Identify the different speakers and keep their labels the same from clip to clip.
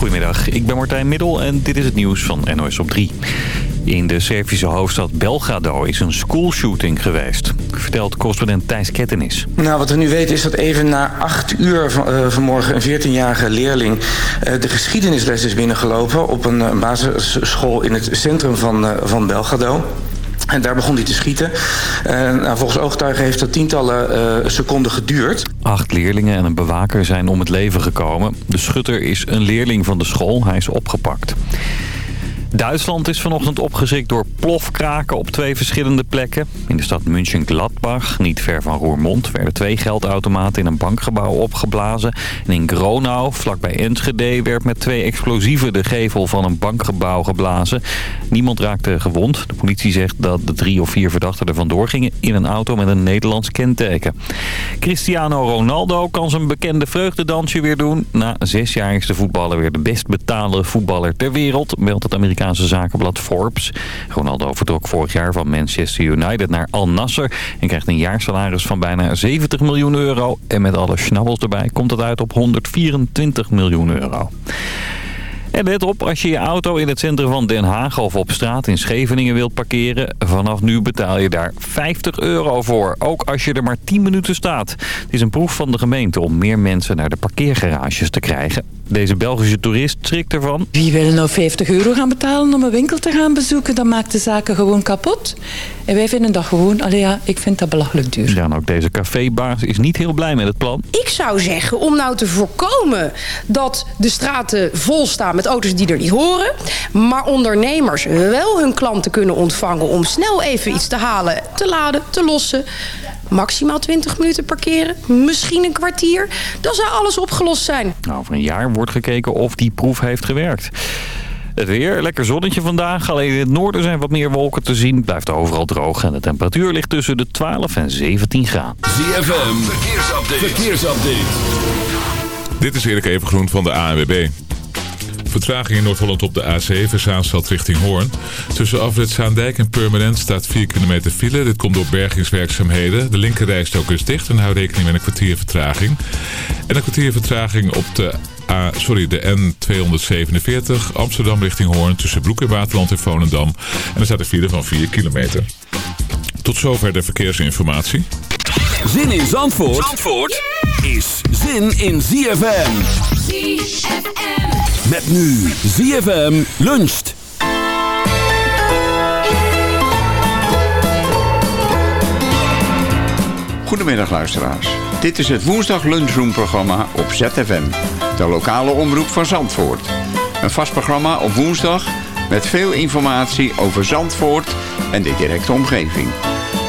Speaker 1: Goedemiddag, ik ben Martijn Middel en dit is het nieuws van NOS op 3. In de Servische hoofdstad Belgrado is een schoolshooting geweest. Vertelt correspondent Thijs Kettenis.
Speaker 2: Nou, wat we nu weten is dat even na acht uur van, uh, vanmorgen... een 14-jarige leerling uh, de geschiedenisles is binnengelopen... op een uh, basisschool in het centrum van, van Belgrado. En daar begon hij te schieten. Uh, nou, volgens ooggetuigen heeft dat tientallen uh, seconden geduurd.
Speaker 1: Acht leerlingen en een bewaker zijn om het leven gekomen. De schutter is een leerling van de school. Hij is opgepakt. Duitsland is vanochtend opgeschrikt door plofkraken op twee verschillende plekken. In de stad München-Gladbach, niet ver van Roermond, werden twee geldautomaten in een bankgebouw opgeblazen. En in Gronau, vlakbij Enschede, werd met twee explosieven de gevel van een bankgebouw geblazen. Niemand raakte gewond. De politie zegt dat de drie of vier verdachten er vandoor gingen in een auto met een Nederlands kenteken. Cristiano Ronaldo kan zijn bekende vreugdedansje weer doen. Na zes jaar is de voetballer weer de best betaalde voetballer ter wereld, meldt het Amerikaanse Amerikaanse zakenblad Forbes. Ronaldo vertrok vorig jaar van Manchester United naar Al Nasser... en krijgt een jaarsalaris van bijna 70 miljoen euro. En met alle schnabbels erbij komt het uit op 124 miljoen euro. En let op, als je je auto in het centrum van Den Haag of op straat in Scheveningen wilt parkeren... vanaf nu betaal je daar 50 euro voor, ook als je er maar 10 minuten staat. Het is een proef van de gemeente om meer mensen naar de parkeergarages te krijgen. Deze Belgische toerist schrikt ervan.
Speaker 3: Wie wil nou 50 euro gaan betalen om een winkel te gaan bezoeken? Dat maakt de zaken gewoon kapot. En wij vinden dat gewoon, allee ja, ik vind dat belachelijk duur.
Speaker 1: Ja, en ook deze cafébaas is niet heel blij met het plan.
Speaker 4: Ik zou zeggen, om nou te voorkomen dat de straten vol staan met auto's die er niet horen... maar ondernemers wel hun klanten kunnen ontvangen om snel even iets te halen, te laden, te lossen maximaal 20 minuten parkeren. Misschien een kwartier. Dan zou alles opgelost zijn.
Speaker 1: Nou, over een jaar wordt gekeken of die proef heeft gewerkt. Het weer, lekker zonnetje vandaag. Alleen in het noorden zijn wat meer wolken te zien. Het blijft overal droog en de temperatuur ligt tussen de 12 en 17 graden.
Speaker 5: ZFM, verkeersupdate. verkeersupdate. Dit is Erik Evengroen van de ANWB. Vertraging in Noord-Holland op de A7, Zaanstad richting Hoorn. Tussen afrit Zaandijk en Permanent staat 4 kilometer file. Dit komt door bergingswerkzaamheden. De linkerrijstok is dicht en hou rekening met een kwartier vertraging. En een kwartier vertraging op de A, sorry, de N247 Amsterdam richting Hoorn tussen Broek en Waterland en Volendam. En er staat een file van 4 kilometer. Tot zover de verkeersinformatie.
Speaker 6: Zin in Zandvoort, Zandvoort is zin in ZFM. ZFM. Met nu ZFM luncht.
Speaker 7: Goedemiddag luisteraars. Dit is het woensdag lunchroom programma op ZFM. De lokale omroep van Zandvoort. Een vast programma op woensdag met veel informatie over Zandvoort en de directe omgeving.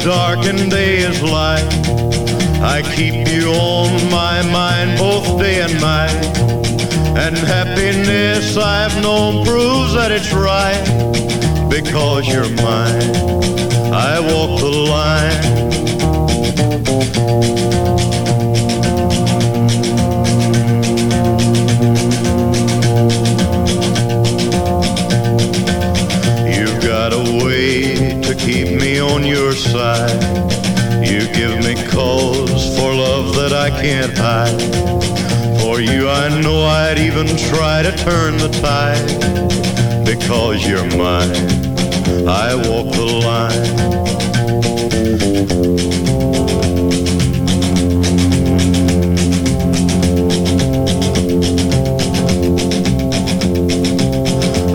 Speaker 8: Night is dark and day is light, I keep you on my mind both day and night. And happiness I've known proves that it's right because you're mine. I walk the line. I can't hide. For you, I know I'd even try to turn the tide. Because you're mine, I walk the line.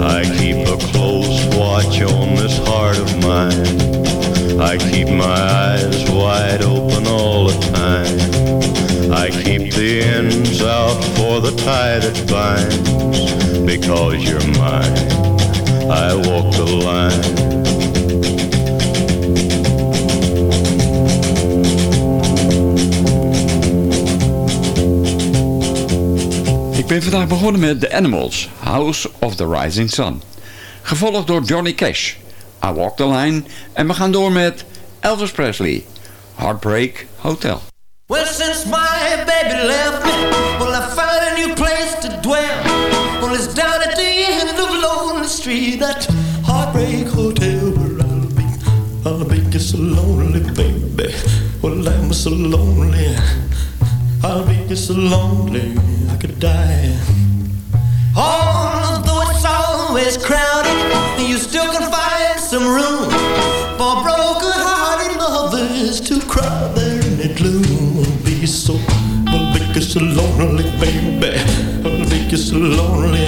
Speaker 8: I keep a close watch on this heart of mine. I keep my eyes wide open the ends out for the tie that binds. Because you're mine, I walk the line.
Speaker 7: Ik ben vandaag begonnen met The Animals, House of the Rising Sun. Gevolgd door Johnny Cash, I Walk the Line. En we gaan door met Elvis Presley, Heartbreak Hotel.
Speaker 9: Well, since my so lonely. I'll be so lonely, I could die. Although it's always crowded, you still can find some room for broken-hearted lovers to cry there in the gloom. I'll be so, I'll be so lonely, baby. I'll be so lonely.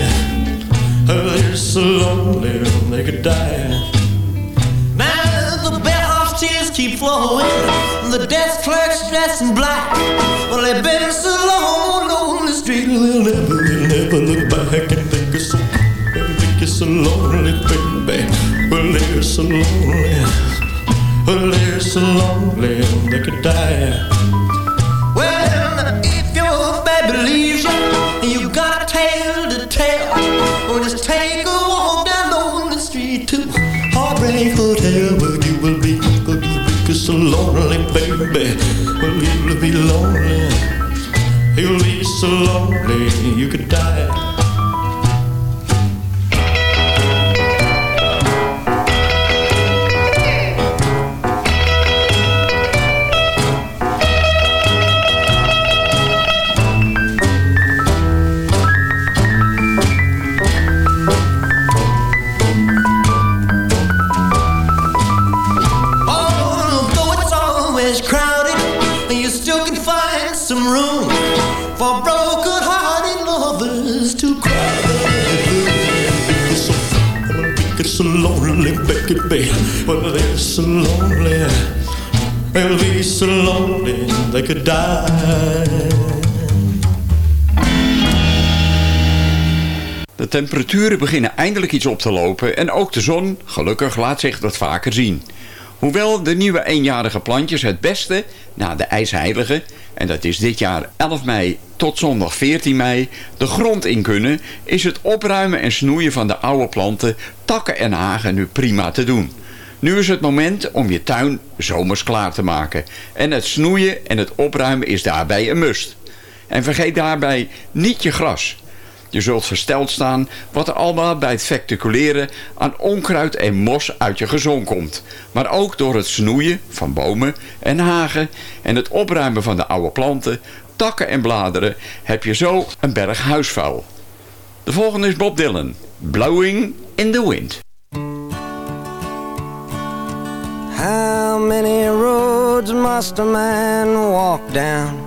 Speaker 9: I'll be so lonely, they could die. Keep flowing. The desk clerk's dressed in black. Well, they've been so long oh, on the street, they'll never, they'll never look back and think it's so, they think it's so lonely, baby. Well, they're so lonely. Well, they're so lonely, they could die. Well, if your baby leaves you, and you got a tale to tell, well, just take lonely, baby. Well, you'll be lonely, you'll be so lonely, you could die. it be? Lonely. Lonely they could die.
Speaker 7: De temperaturen beginnen eindelijk iets op te lopen en ook de zon, gelukkig, laat zich dat vaker zien. Hoewel de nieuwe eenjarige plantjes het beste, na de ijsheilige, en dat is dit jaar 11 mei tot zondag 14 mei, de grond in kunnen, is het opruimen en snoeien van de oude planten, takken en hagen nu prima te doen. Nu is het moment om je tuin zomers klaar te maken. En het snoeien en het opruimen is daarbij een must. En vergeet daarbij niet je gras. Je zult versteld staan wat er allemaal bij het vecticuleren aan onkruid en mos uit je gezon komt. Maar ook door het snoeien van bomen en hagen en het opruimen van de oude planten, takken en bladeren heb je zo een berg huisvuil. De volgende is Bob Dylan. Blowing in the Wind.
Speaker 10: How many roads must a man walk down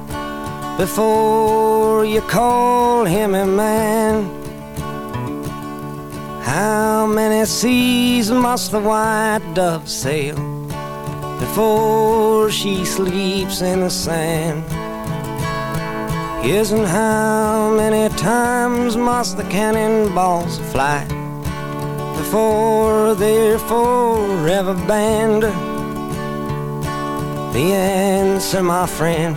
Speaker 10: before you call him a man? How many seas must the white dove sail before she sleeps in the sand? Isn't how many times must the cannonballs fly before they're forever banned? The answer, my friend,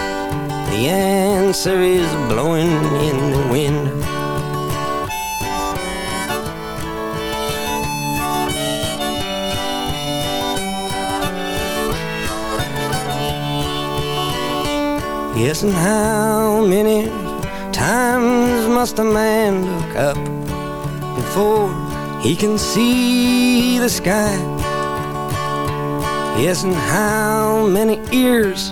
Speaker 10: The answer is blowing in the wind. Yes, and how many times must a man look up before he can see the sky? Yes, and how many ears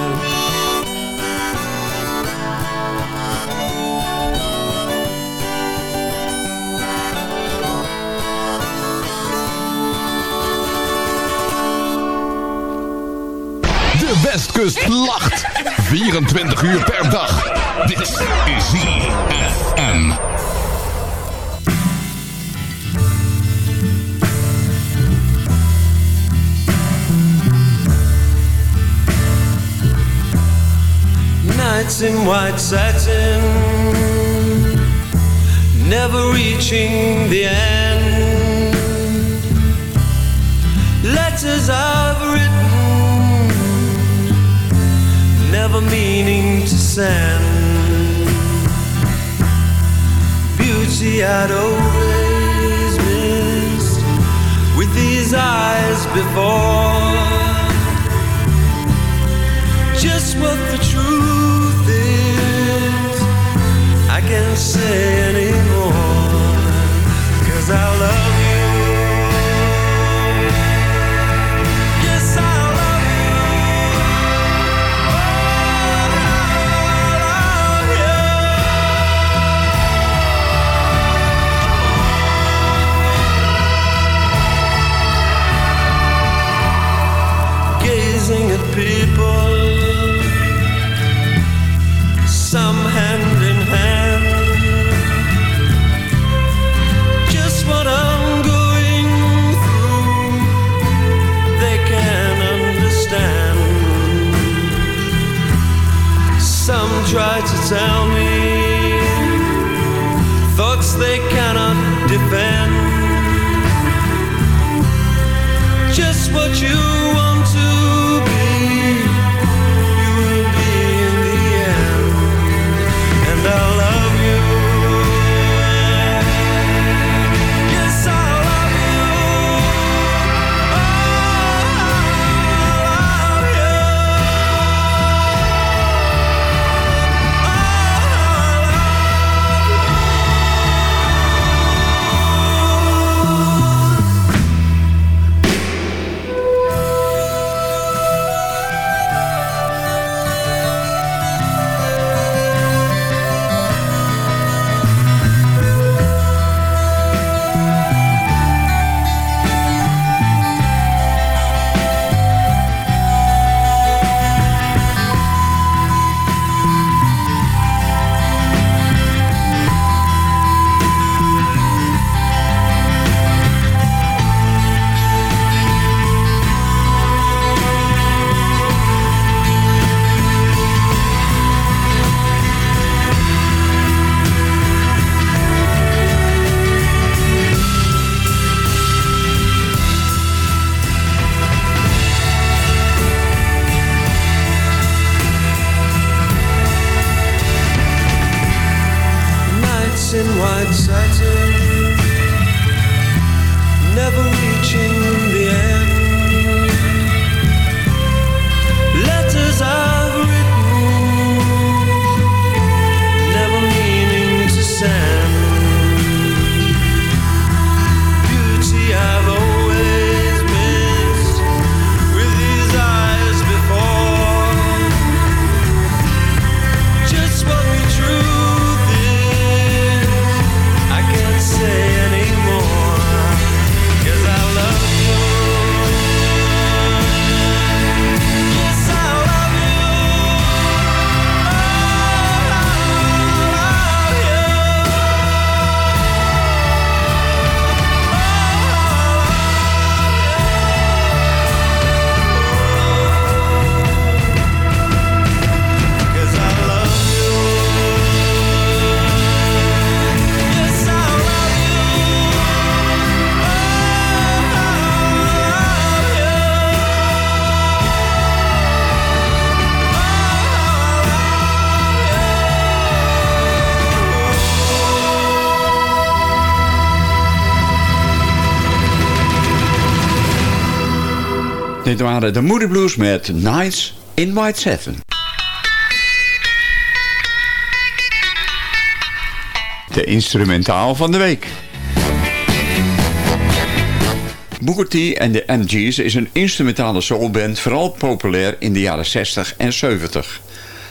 Speaker 11: Westkust lacht. 24 uur per dag. Dit is ZFM.
Speaker 12: Nights in white satin, never reaching the end. Letters I've meaning to send. Beauty I'd always missed with these eyes before. Just what the truth is, I can't say anymore. Cause I love
Speaker 7: Dit waren de Moody Blues met Nights in White Satin. De instrumentaal van de week. Booker T en de MG's is een instrumentale soulband vooral populair in de jaren 60 en 70.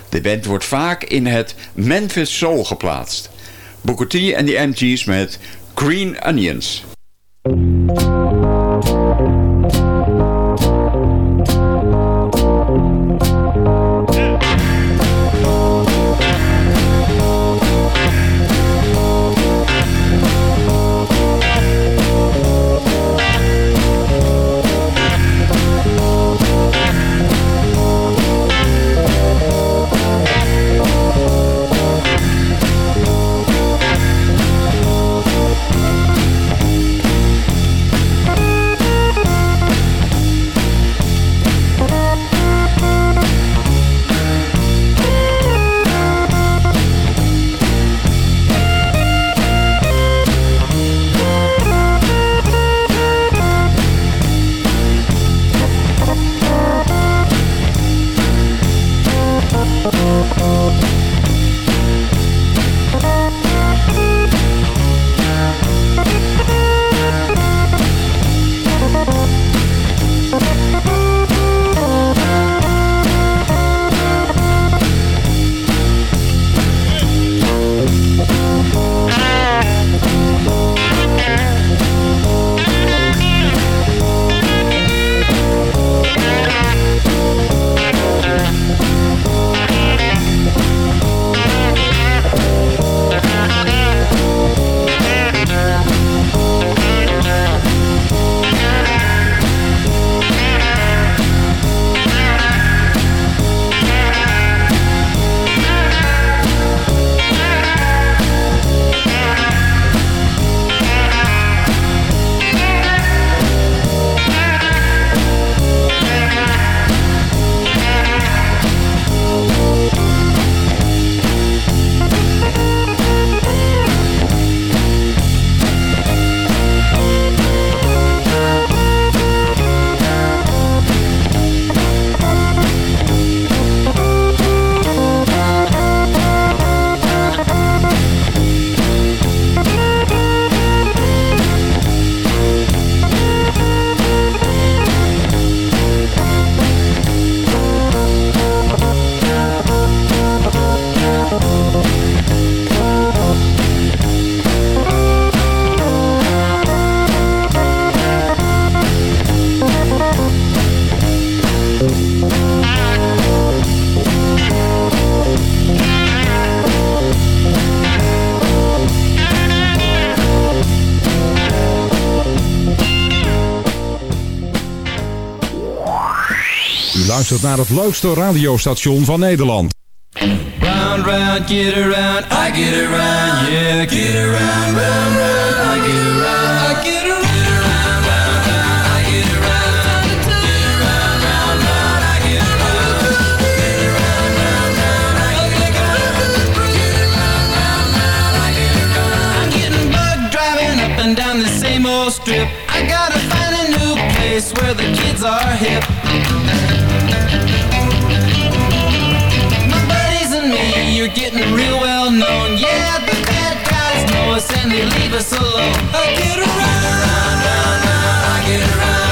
Speaker 7: De band wordt vaak in het Memphis Soul geplaatst. Booker T en de MG's met Green Onions.
Speaker 13: Luistert naar het leukste radiostation van Nederland.
Speaker 14: Round, round, get around, I get around, yeah, get around, round, round, I get around, I get around. down the same old strip I gotta find a new place where the kids are hip you're getting real well known. Yeah, the bad guys know us and they leave us alone. I get around, round, round, round, I get around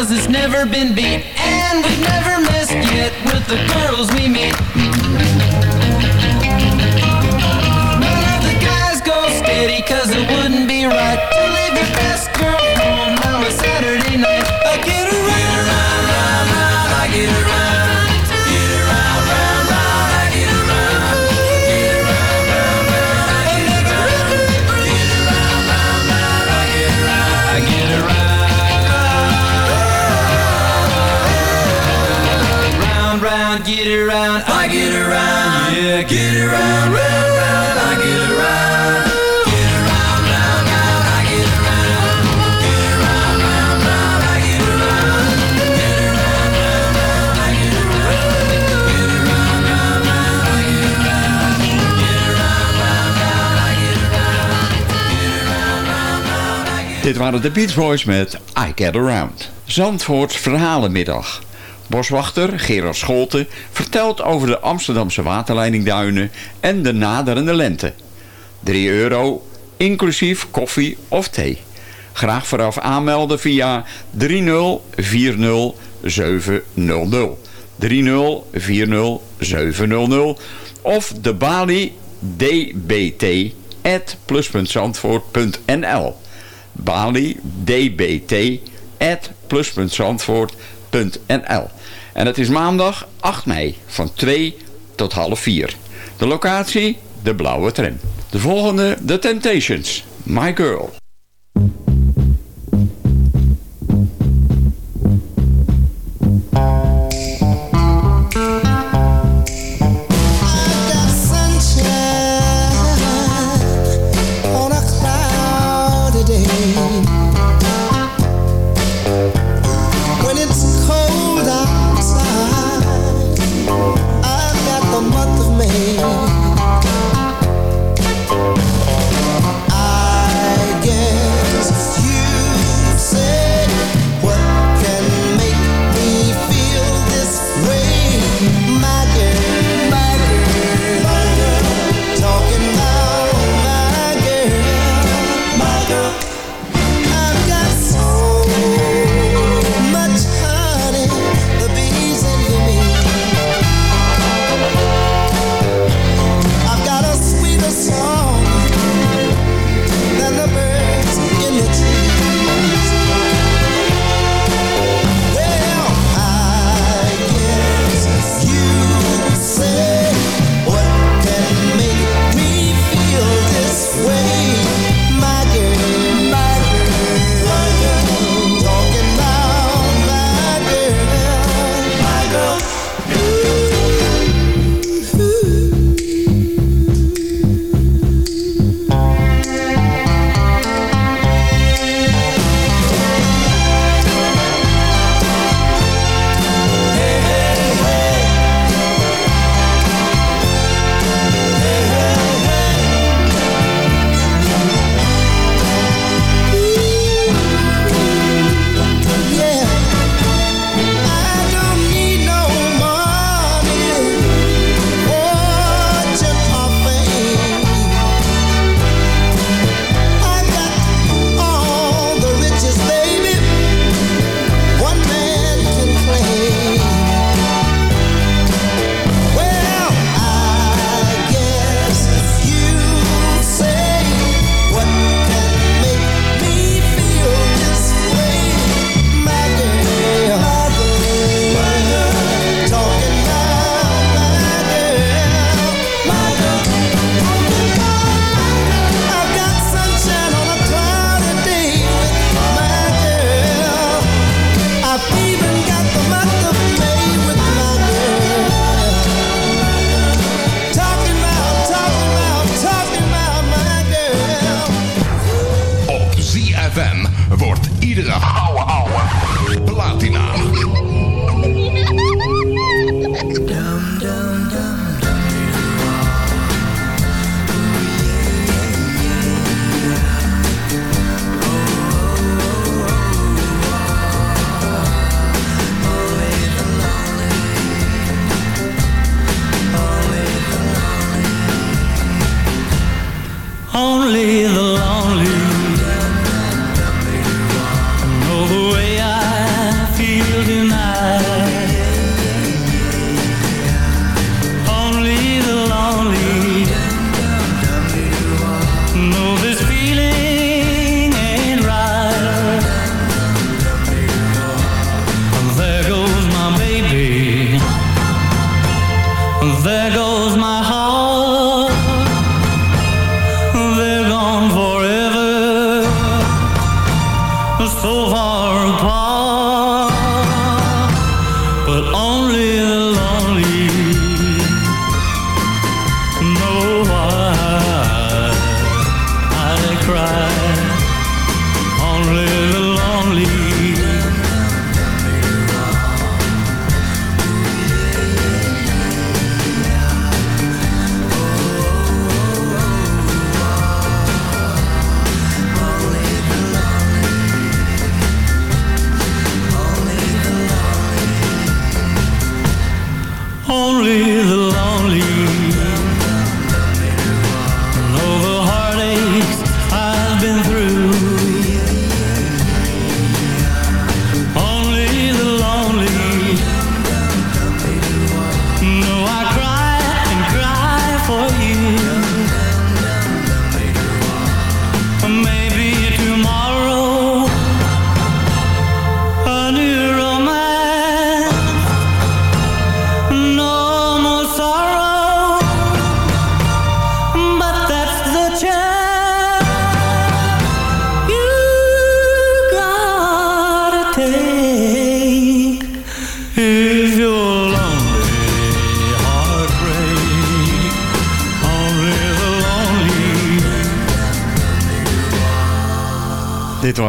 Speaker 14: cause it's never been beat. And we've never missed yet with the girls we meet get I get.
Speaker 7: Dit waren de Beach Boys met I Get Around. Zandvoorts Verhalenmiddag. Boswachter Gerard Scholte vertelt over de Amsterdamse waterleidingduinen en de naderende lente. 3 euro, inclusief koffie of thee. Graag vooraf aanmelden via 3040700. 3040700 of de balie dbt at plus.zandvoort.nl balie dbt at plus.zandvoort.nl en het is maandag 8 mei van 2 tot half 4. De locatie, de blauwe tram. De volgende, The Temptations, My Girl.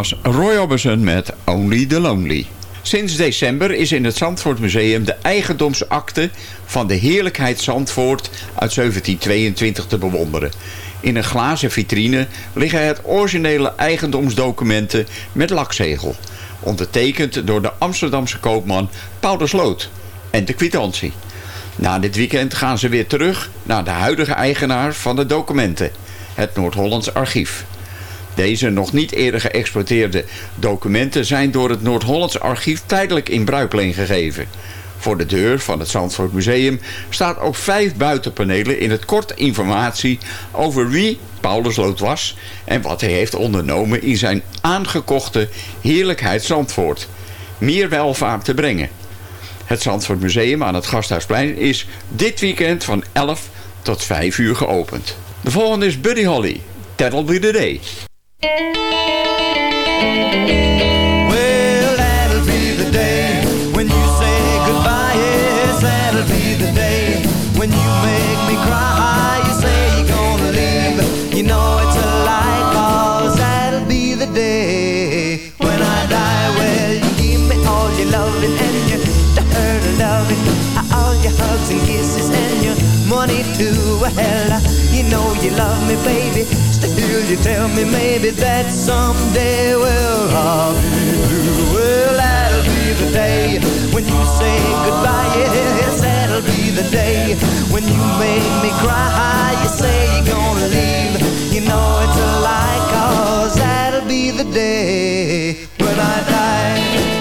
Speaker 7: Was Roy Orbison met Only the Lonely. Sinds december is in het Zandvoort Museum de eigendomsakte van de heerlijkheid Zandvoort uit 1722 te bewonderen. In een glazen vitrine liggen het originele eigendomsdocumenten met lakzegel. Ondertekend door de Amsterdamse koopman Paul de Sloot. En de kwitantie. Na dit weekend gaan ze weer terug naar de huidige eigenaar van de documenten. Het Noord-Hollands Archief. Deze nog niet eerder geëxporteerde documenten zijn door het Noord-Hollands Archief tijdelijk in bruikleen gegeven. Voor de deur van het Zandvoort Museum staat ook vijf buitenpanelen in het kort informatie over wie Paulus Lood was en wat hij heeft ondernomen in zijn aangekochte heerlijkheid Zandvoort. Meer welvaart te brengen. Het Zandvoort Museum aan het Gasthuisplein is dit weekend van 11 tot 5 uur geopend. De volgende is Buddy Holly. That'll be day.
Speaker 15: Well, that'll be the day when you say goodbye. Yes, that'll be the day when you make me cry. You say you're gonna leave. You know it's a that'll be the day when I die. Well, you give me all your loving and your loving, uh, all your hugs and kisses and your money too. Well, uh, you know you love me, baby. Still, you tell me maybe that someday, well, I'll be blue. Well, that'll be the day when you say goodbye. Yes, that'll be the day when you make me cry. You say you're gonna leave. You know it's a lie, cause that'll be the day when I die.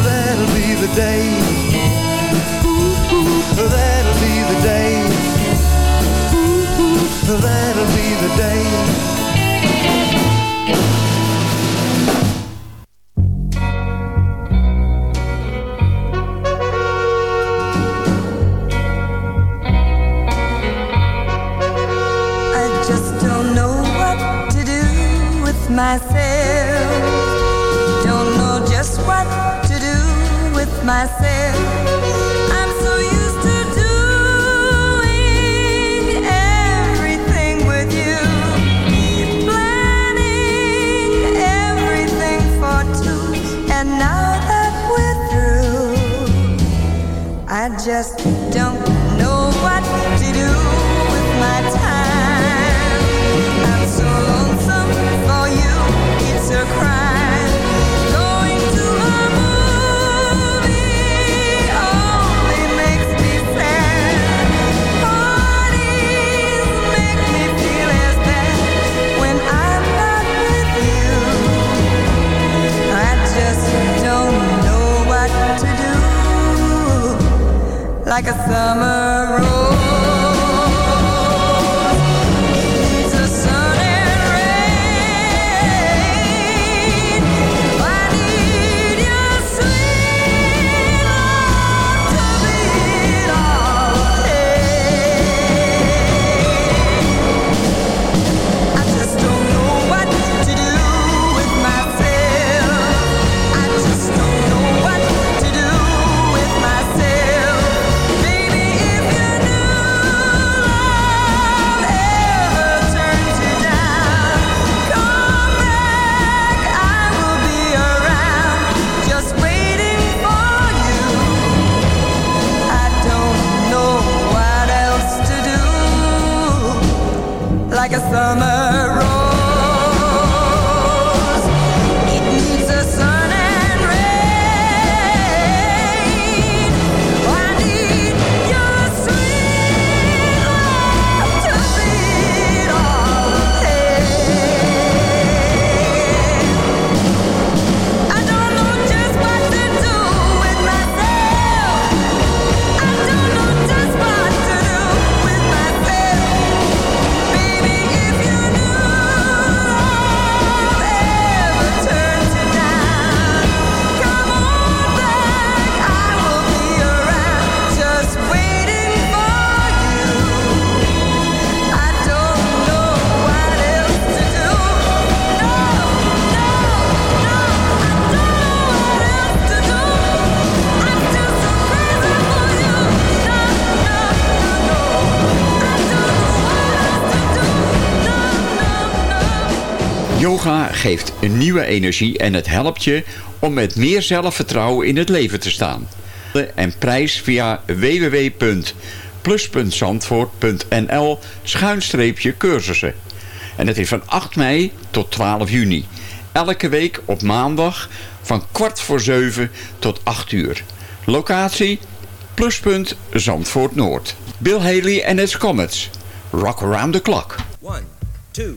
Speaker 15: that'll be the day. That'll be the day. That'll be the day.
Speaker 16: Myself. like a summer
Speaker 7: geeft een nieuwe energie en het helpt je om met meer zelfvertrouwen in het leven te staan. En prijs via www.plus.zandvoort.nl schuinstreepje cursussen. En het is van 8 mei tot 12 juni. Elke week op maandag van kwart voor 7 tot 8 uur. Locatie Pluspunt Zandvoort Noord. Bill Haley en his Comets. Rock around the clock.
Speaker 17: One, two.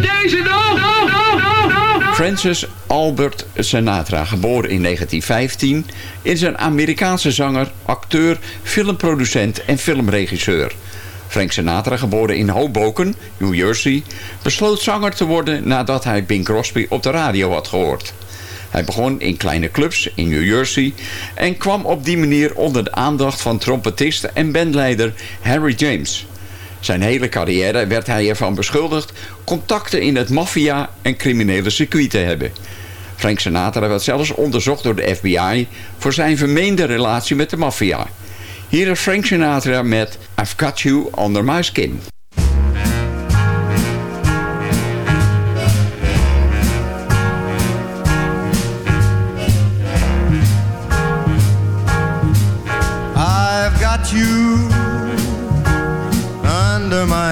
Speaker 14: deze nog?
Speaker 7: Francis Albert Sinatra, geboren in 1915, is een Amerikaanse zanger, acteur, filmproducent en filmregisseur. Frank Sinatra, geboren in Hoboken, New Jersey, besloot zanger te worden nadat hij Bing Crosby op de radio had gehoord. Hij begon in kleine clubs in New Jersey en kwam op die manier onder de aandacht van trompetist en bandleider Harry James. Zijn hele carrière werd hij ervan beschuldigd contacten in het maffia- en criminele circuit te hebben. Frank Sinatra werd zelfs onderzocht door de FBI voor zijn vermeende relatie met de maffia. Hier is Frank Sinatra met I've Got You Under My Skin.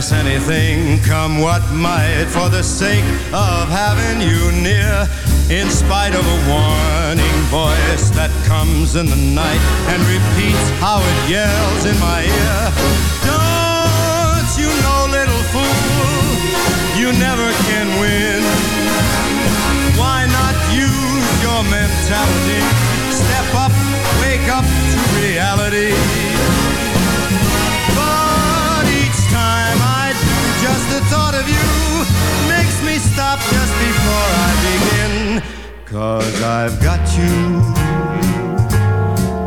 Speaker 8: Sacrifice anything, come what might, for the sake of having you near. In spite of a warning voice that comes in the night and repeats how it yells in my ear. Don't I've got you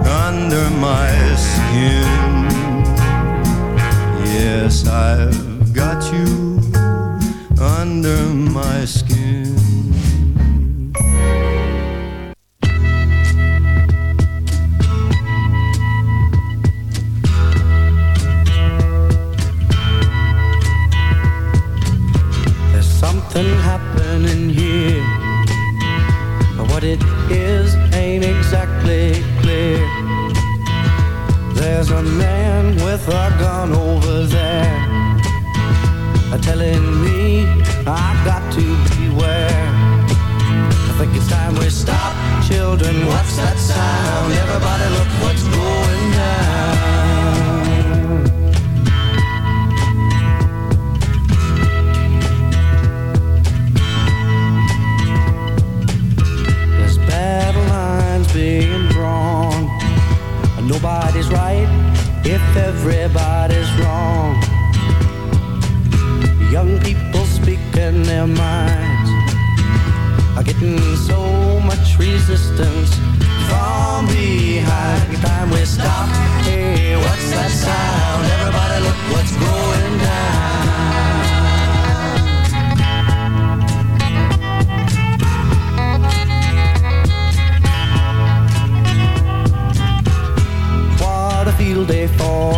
Speaker 8: under my skin. Yes, I've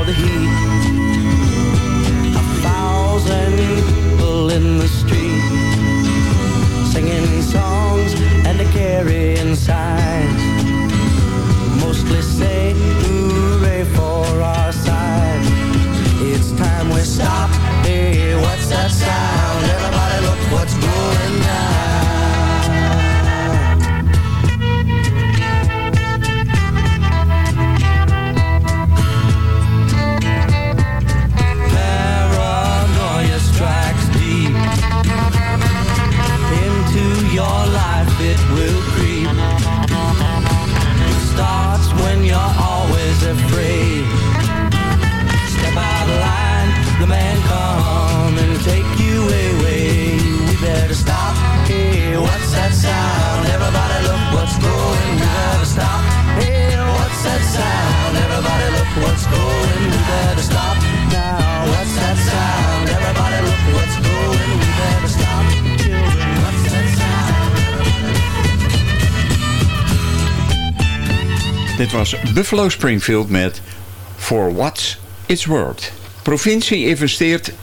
Speaker 10: the heat.
Speaker 7: Buffalo Springfield met For What's It's Worth. provincie investeert 1,5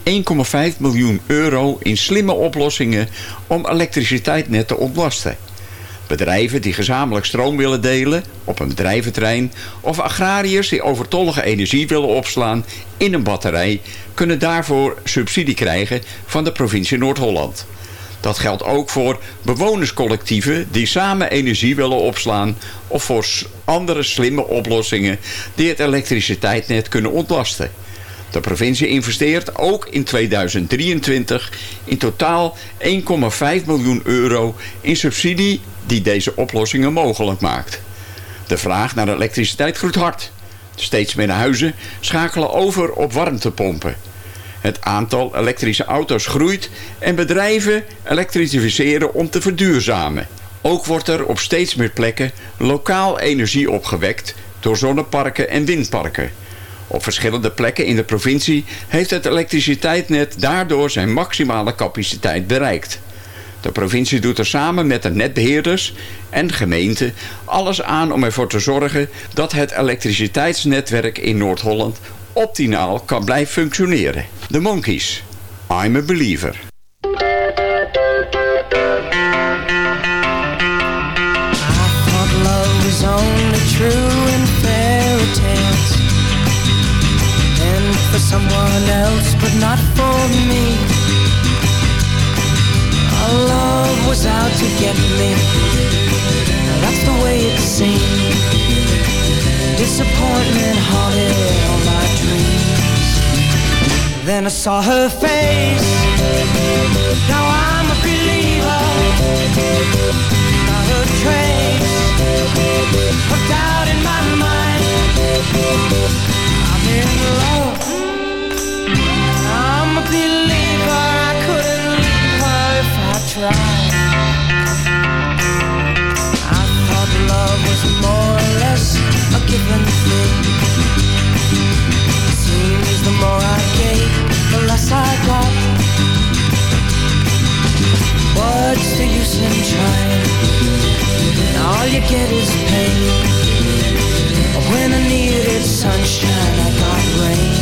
Speaker 7: miljoen euro in slimme oplossingen om elektriciteit net te ontlasten. Bedrijven die gezamenlijk stroom willen delen op een bedrijventerrein... of agrariërs die overtollige energie willen opslaan in een batterij... kunnen daarvoor subsidie krijgen van de provincie Noord-Holland. Dat geldt ook voor bewonerscollectieven die samen energie willen opslaan... of voor andere slimme oplossingen die het elektriciteitsnet kunnen ontlasten. De provincie investeert ook in 2023 in totaal 1,5 miljoen euro in subsidie die deze oplossingen mogelijk maakt. De vraag naar elektriciteit groeit hard. Steeds meer huizen schakelen over op warmtepompen. Het aantal elektrische auto's groeit en bedrijven elektrificeren om te verduurzamen. Ook wordt er op steeds meer plekken lokaal energie opgewekt door zonneparken en windparken. Op verschillende plekken in de provincie heeft het elektriciteitsnet daardoor zijn maximale capaciteit bereikt. De provincie doet er samen met de netbeheerders en gemeenten alles aan om ervoor te zorgen dat het elektriciteitsnetwerk in Noord-Holland optimaal kan blijven functioneren. De Monkeys, I'm a Believer.
Speaker 10: for someone else but not for me. Our love was out to get me. That's the way it seemed disappointment haunted all my then I saw her face now I'm a believer not a trace of doubt in my mind. I'm in love. I'm a believer. I couldn't leave her if I tried. I thought love was more or less a given thing. What's the use in trying? All you get is pain. When I needed sunshine, I got rain.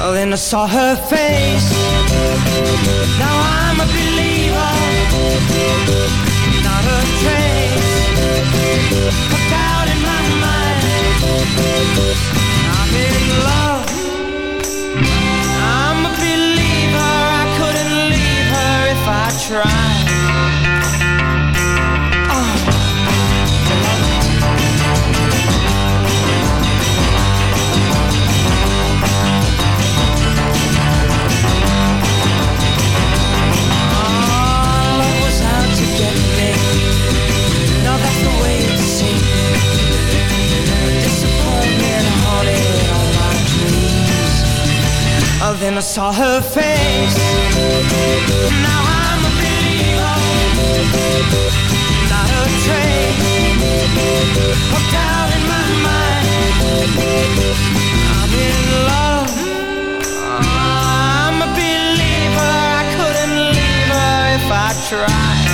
Speaker 10: Oh, then I saw her face. Now I'm a believer. Not a trace doubt in my mind. I'm in love. Then I saw her face. Now I'm
Speaker 18: Said I'm a believer. I couldn't leave her if I tried.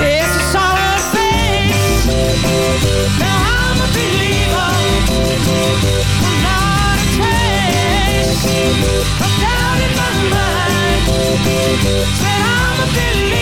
Speaker 18: It's a solid thing. Now I'm a believer. Not a trace. I'm down in love. I'm a believer.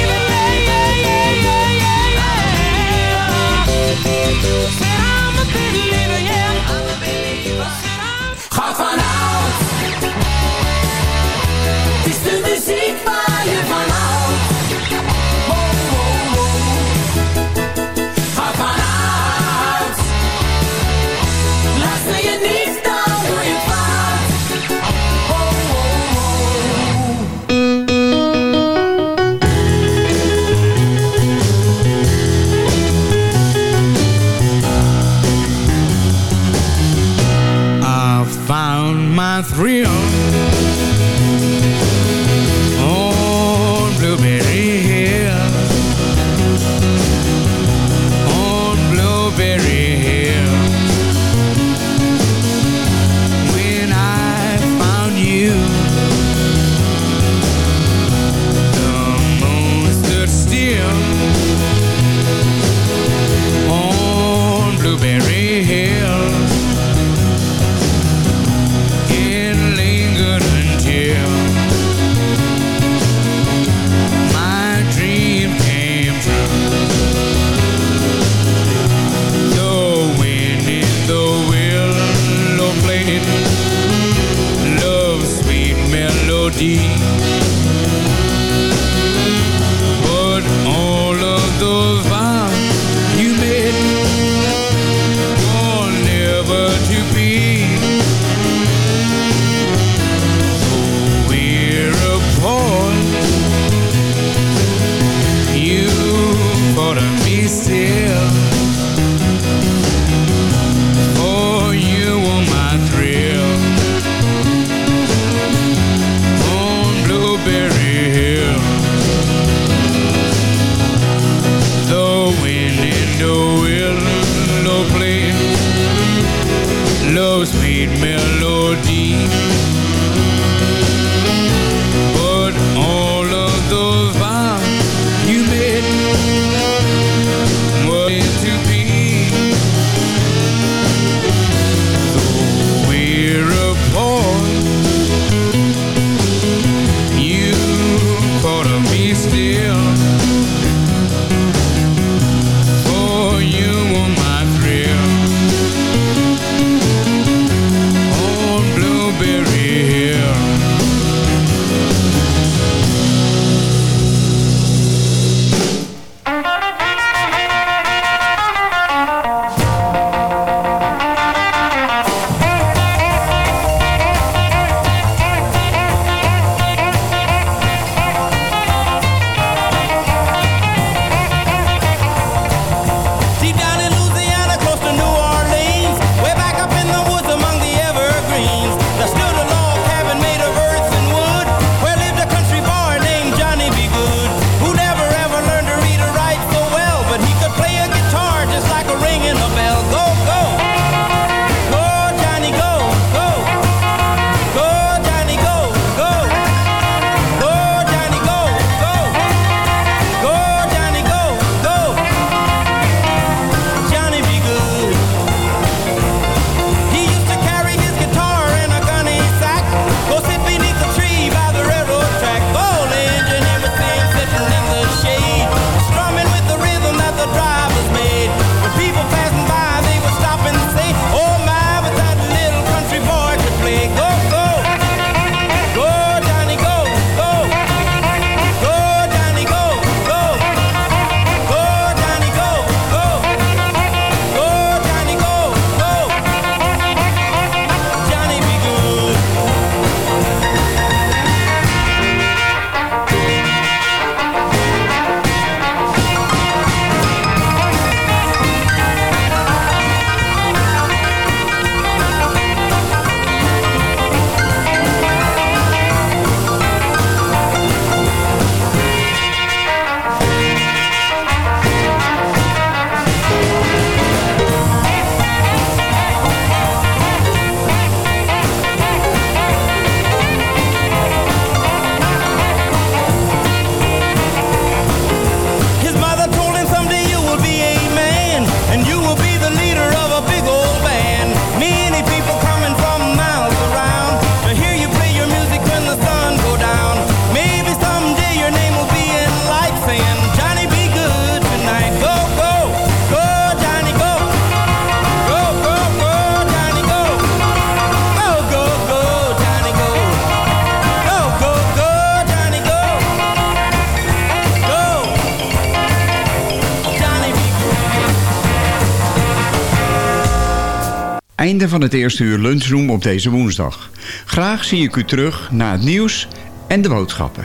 Speaker 19: Van
Speaker 7: het eerste uur lunchroom op deze woensdag. Graag zie ik u terug na het nieuws en de boodschappen.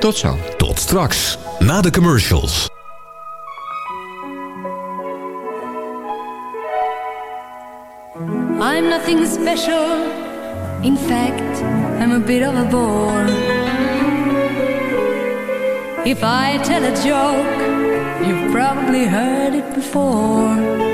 Speaker 7: Tot zo.
Speaker 20: Tot straks, na de commercials.
Speaker 21: I'm nothing special. In fact, I'm a bit of a bore. If I tell a joke, you've probably heard it before.